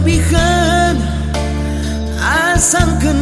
tabihan asalkan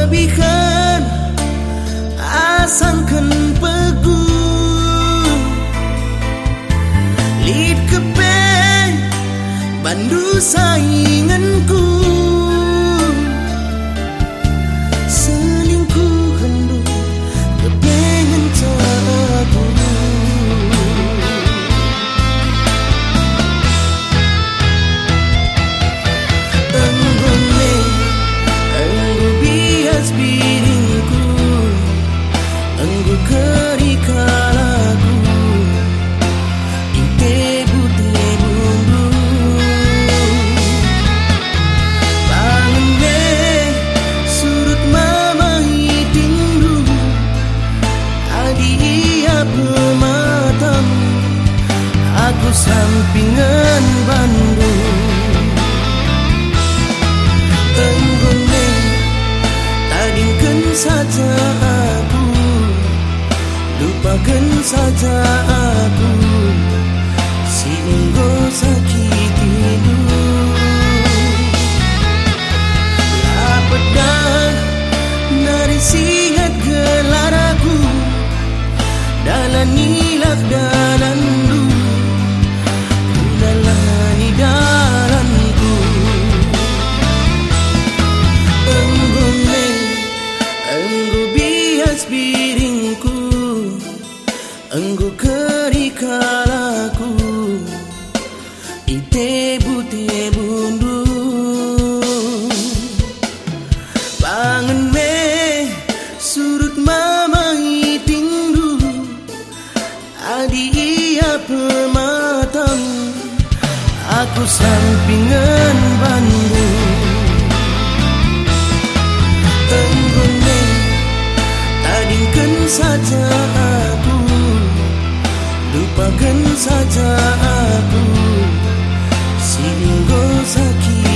lebihan asangkan pegu. Lid kepen bandu sainganku. saja ite buti e mundu me surut mama itindu. Adi ia pematam aku sampingan bandu. Saja aku. Lupakan saja aku. Seguimos aqui.